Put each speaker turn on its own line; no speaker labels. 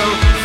I